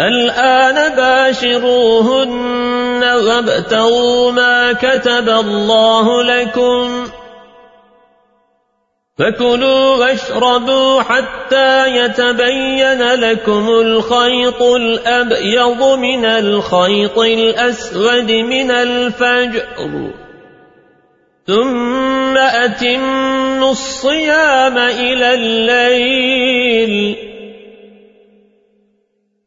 الآن باشروهن وابتغوا ما كتب الله لكم فكلوا واشربوا حتى يتبين لكم الخيط الأبيض من الخيط الأسود من الفجر. ثم أتموا الصيام إلى الليل.